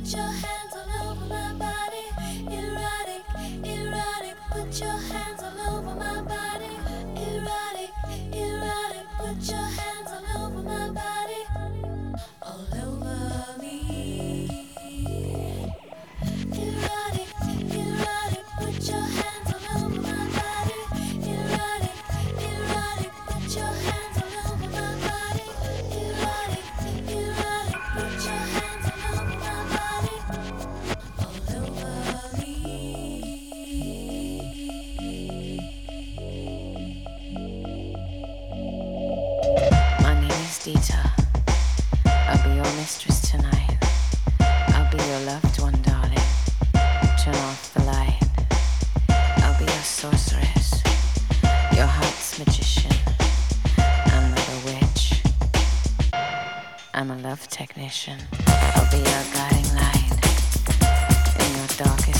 Put your hands Dita. I'll be your mistress tonight. I'll be your loved one, darling. Turn off the light. I'll be your sorceress, your heart's magician. I'm not a witch. I'm a love technician. I'll be your guiding light in your darkest.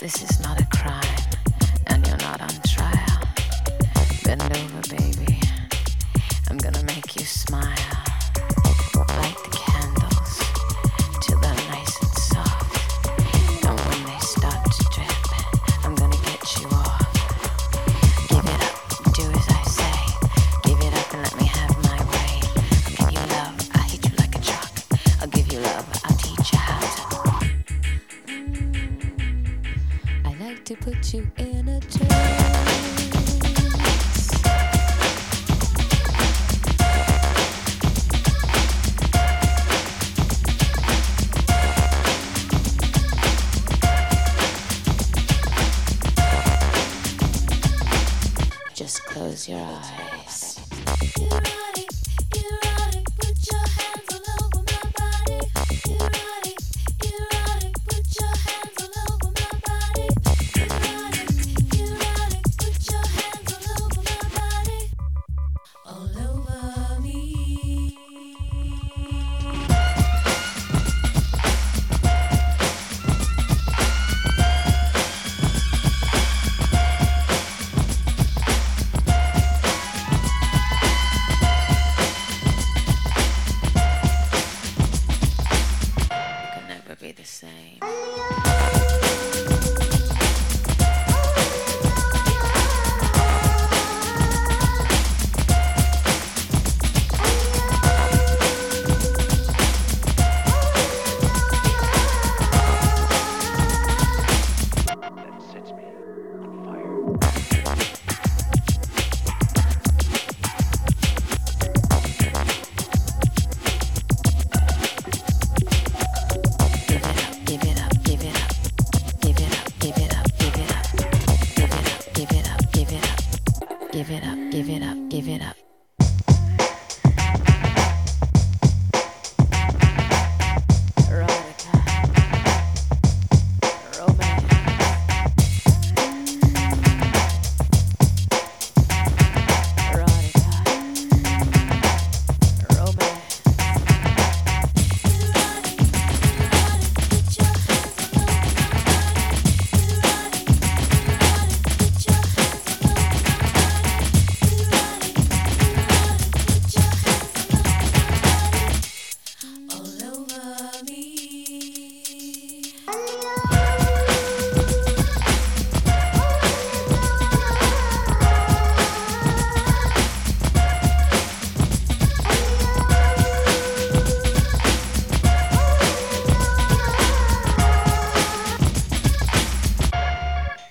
This is not a crime, and you're not on trial. Bend over, baby. I'm gonna make you smile like the cat. to put you in a chair. Just close your eyes. be the same. give it up, give it up, give it up.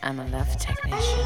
I'm a love technician.